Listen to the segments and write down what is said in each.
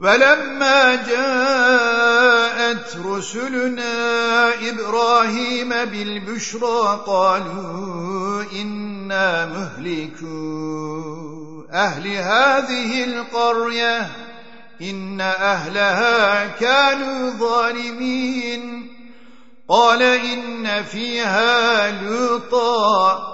ولما جاءت رسلنا إبراهيم بالبشرى قالوا إنا مهلكوا أهل هذه القرية إن أهلها كانوا ظالمين. قال إن فيها لوطا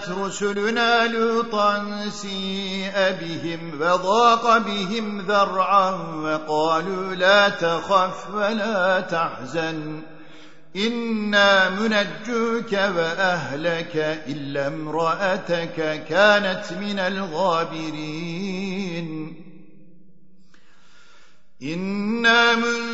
جاءت رسلنا لوطا سيء بهم وضاق بهم ذرعا وقالوا لا تخف ولا تحزن إنا منجوك وأهلك إلا امرأتك كانت من الغابرين. إنا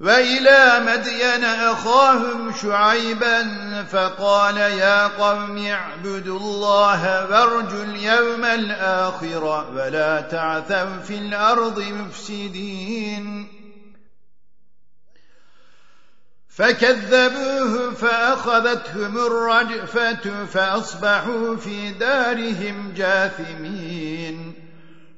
وإلى مدين أخاهم شعيبا فقال يا قوم اعبدوا الله وارجوا اليوم الآخر ولا تعثوا في الأرض مفسدين. فكذبوه فأخذتهم الرجفة فأصبحوا في دارهم جاثمين.